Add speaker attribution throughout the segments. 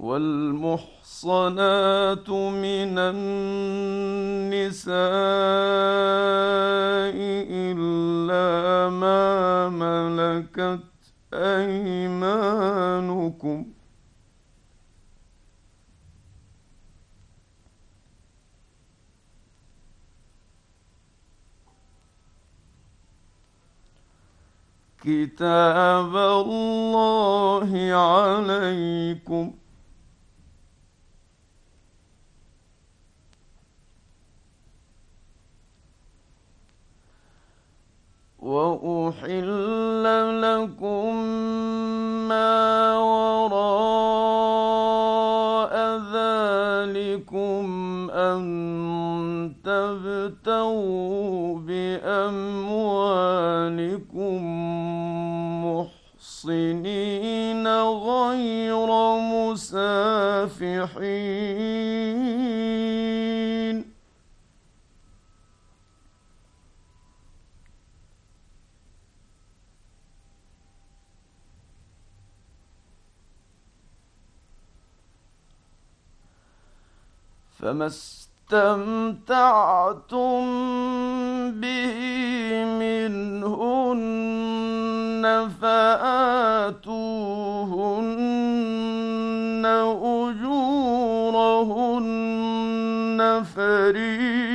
Speaker 1: والمحصنات من النساء إلا ما ملكت أيمانكم. كتاب الله عليكم. وأحل لكم ما وراء ذلكم أن تبتغوا بأموالكم محصنين غير مسافحين فما استمتعتم به منهن فآتوهن أجورهن فريضة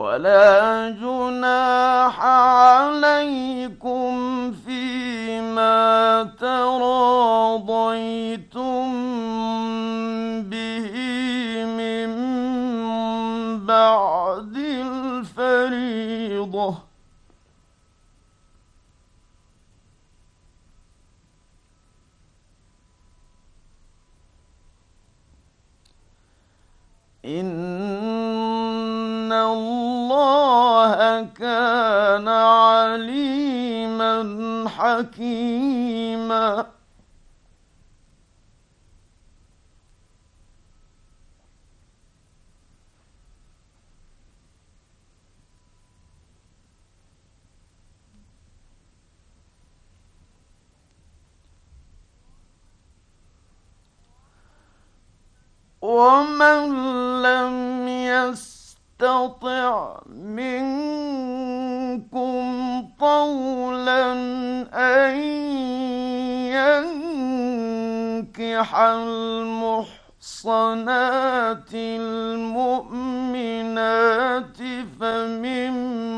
Speaker 1: ولا جناح عليكم فيما تراضيتم به من بعد الفريضة. إن حكيما. ومن لم يستطع منكم طولا أن ينكح المحصنات المؤمنات فمما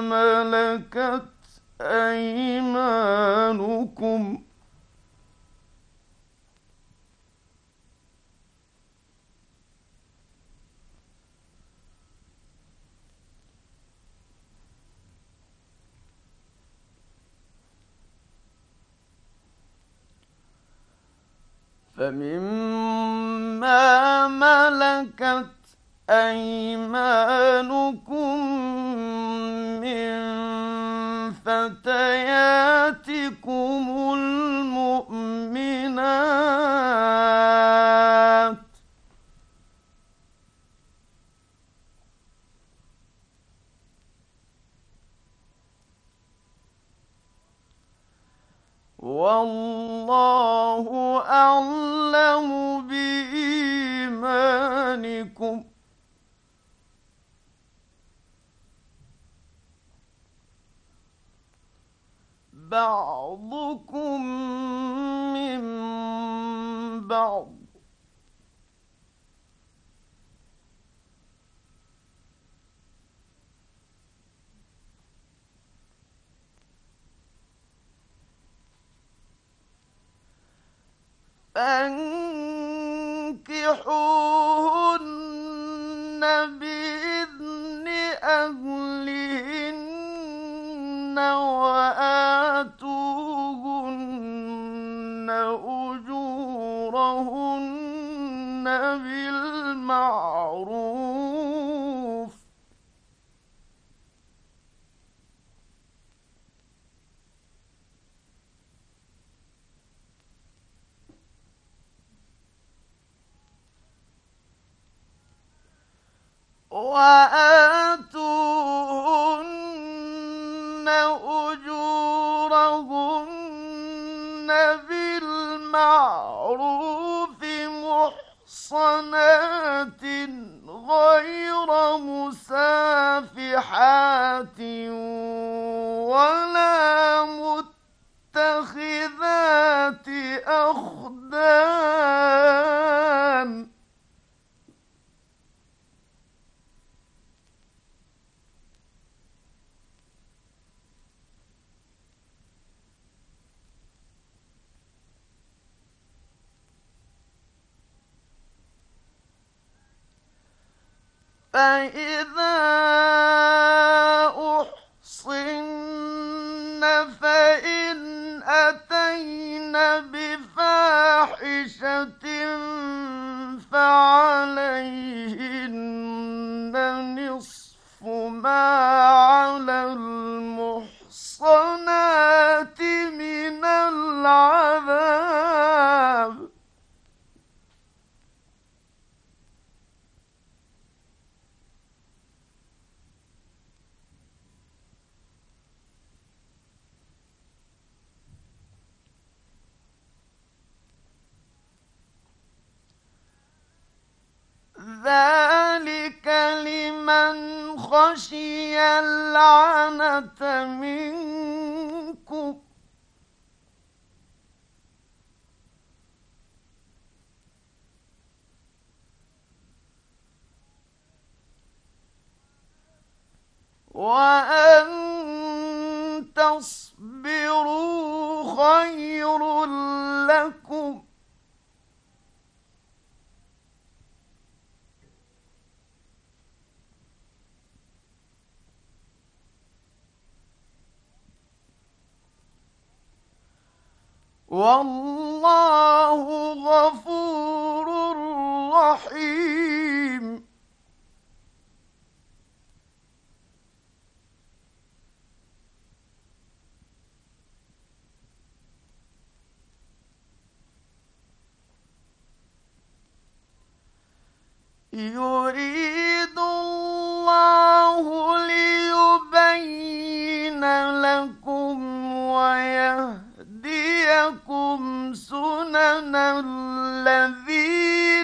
Speaker 1: ملكت أيمانكم ۖ فمما ملكت أيمانكم من فتياتكم المؤمنات والله أعلم بإيمانكم. بعضكم من بعض فأنكحوهن بإذن أهلهن وآتوهن أجورهن بالمعروف وآتوهن أجورهن بالمعروف محصنات غير مسافحات ولا متخذات أخدان فإذا أحصن فإن أتين بفاحشة فعليهن نصف ما على المحصنات من العذاب ذلك لمن خشي العنة منكم وأن تصبروا خير لكم والله غفور رحيم. يريد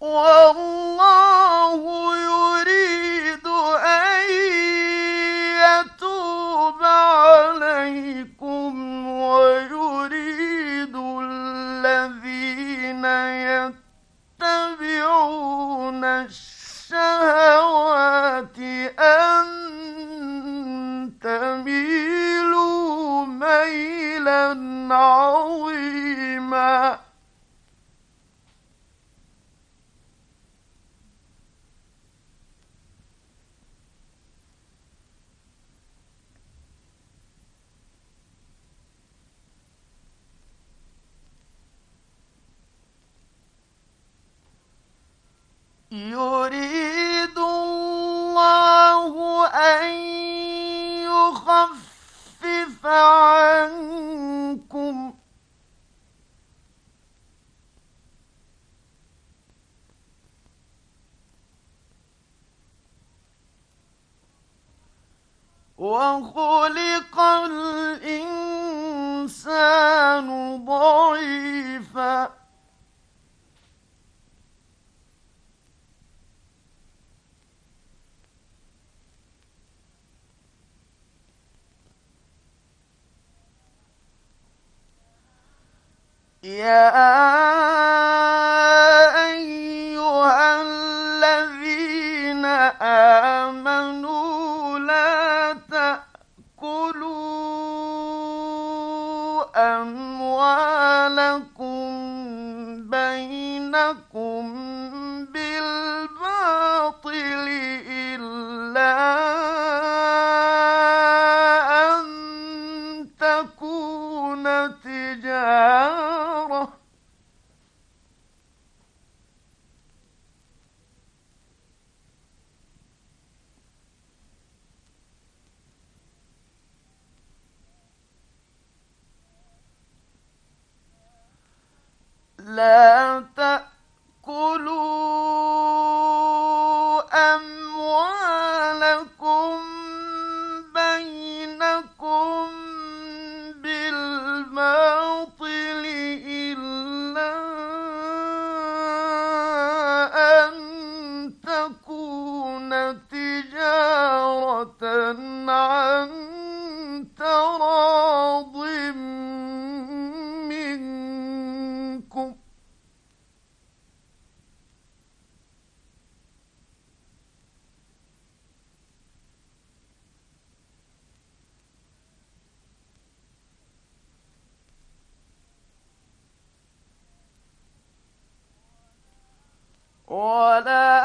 Speaker 1: والله عنكم. وخذ يا 我的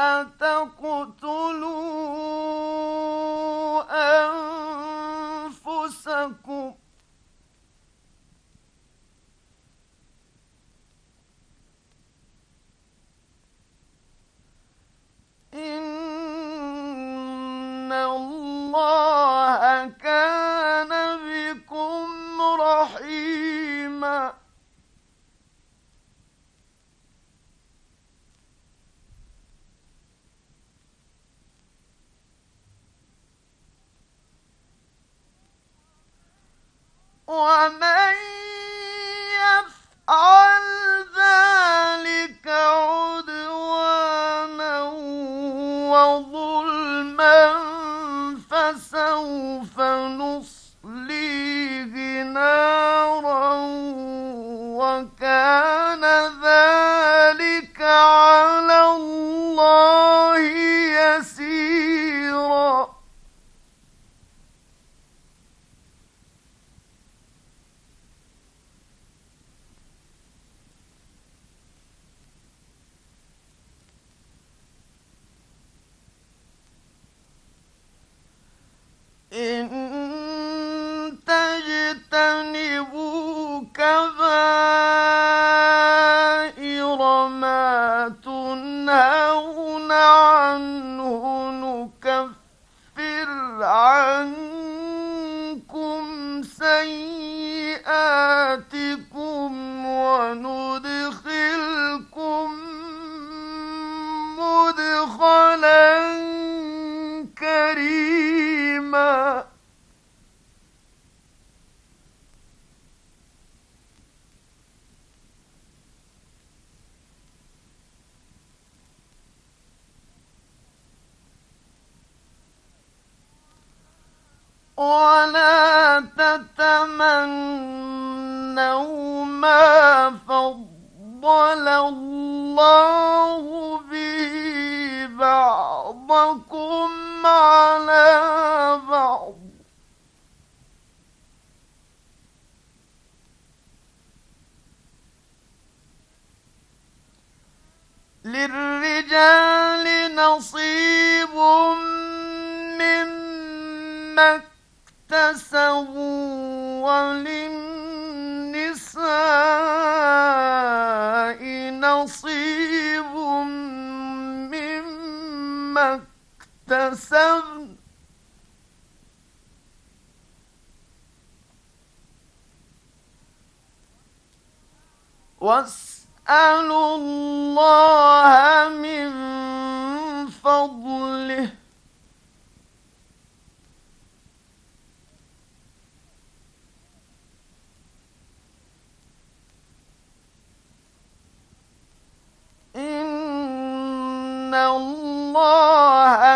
Speaker 1: وما تنهون عنه نكفر عنكم سيئاتكم وندر ولا تتمنوا ما فضل الله به بعضكم على بعض.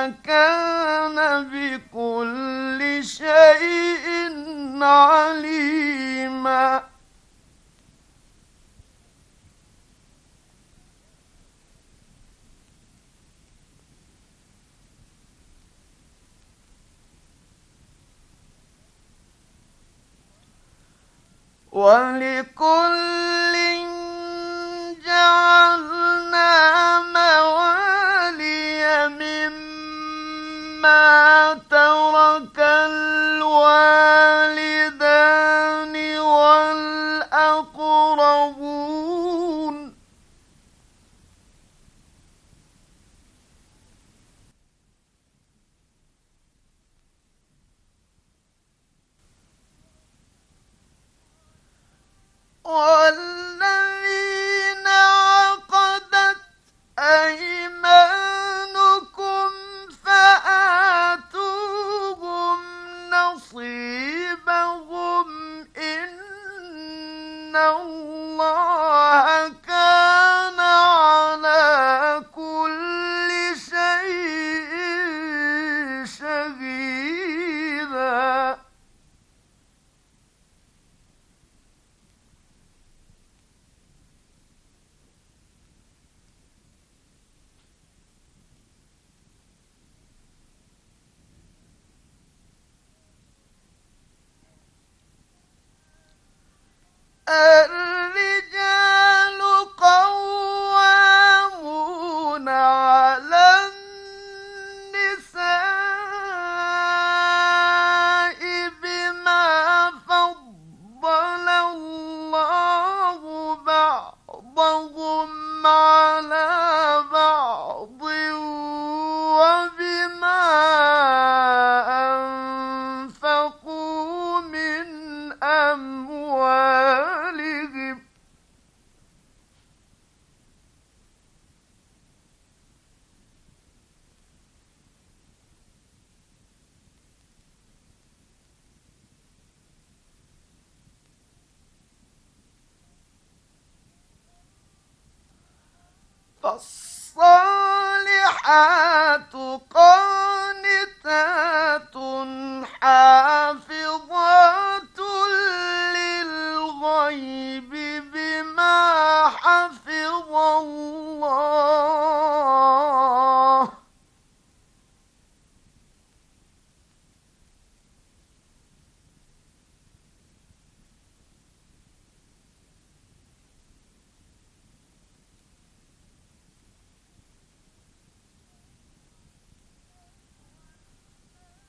Speaker 1: كان بكل شيء عليما. ولكل جعلنا مَا ترك الوالدان والأقربون والأقربون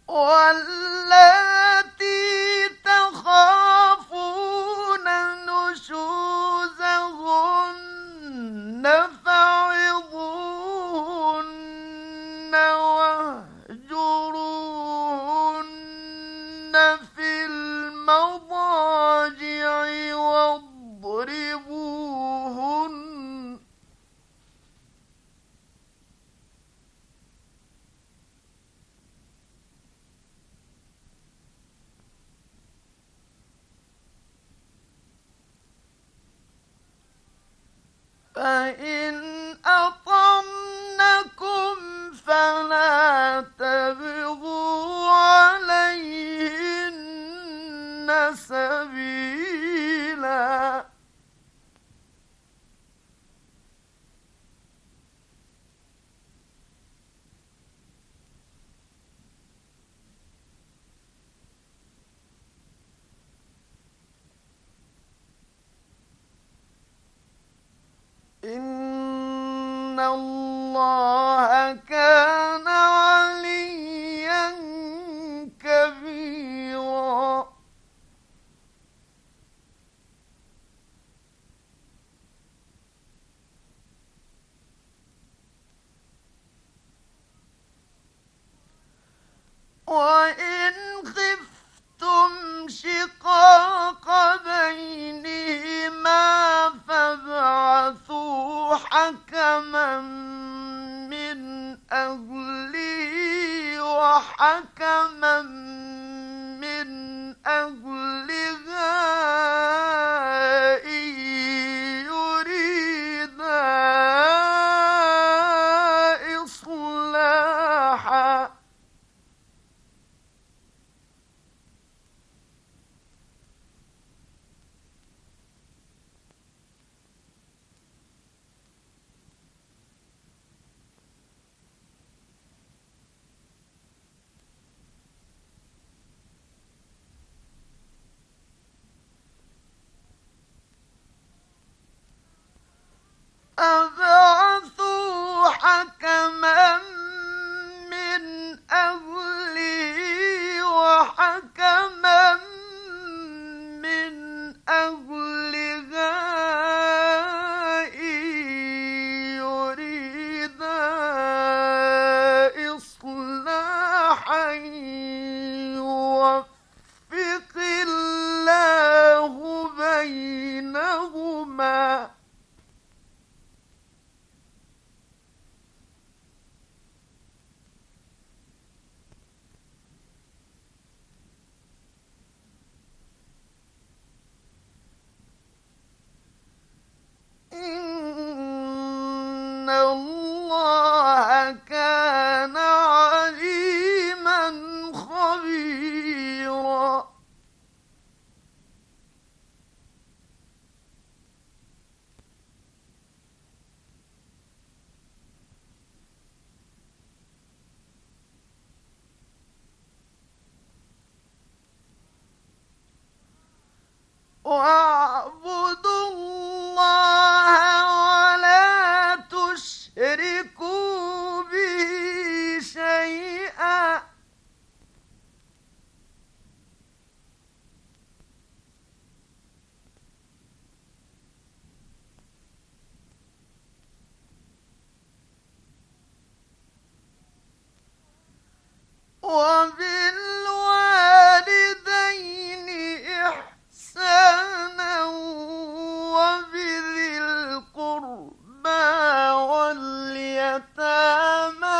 Speaker 1: والذي 嗯一 What? 好我不 عنكم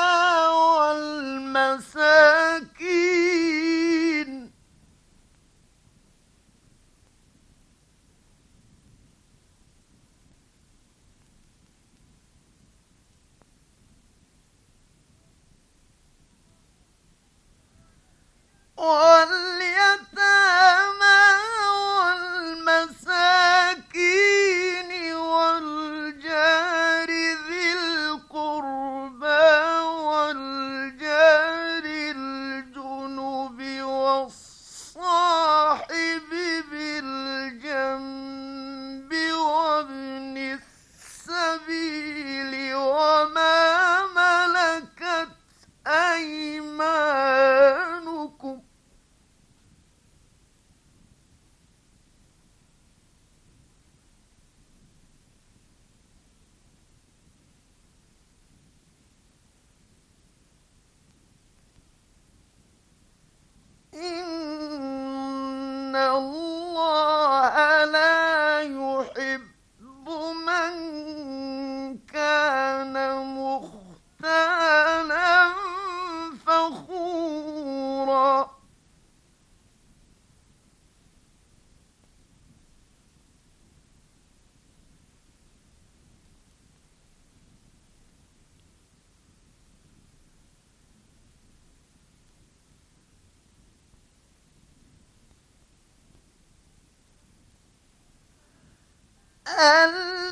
Speaker 1: and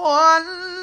Speaker 1: 转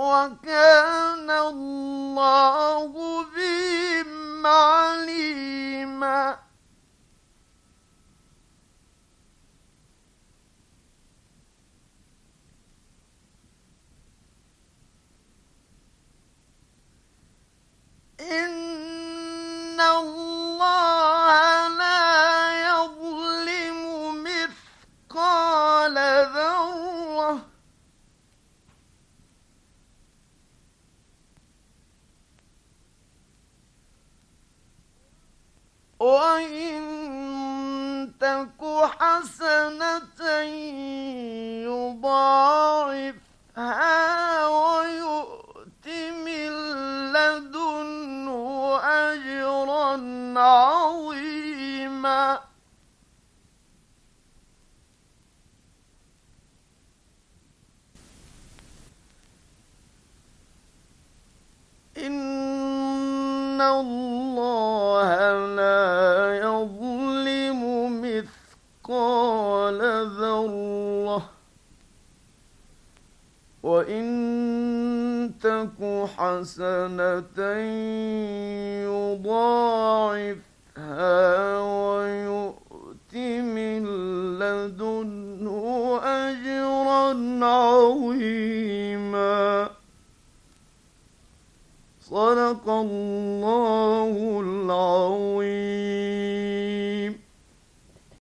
Speaker 1: وكان الله بهم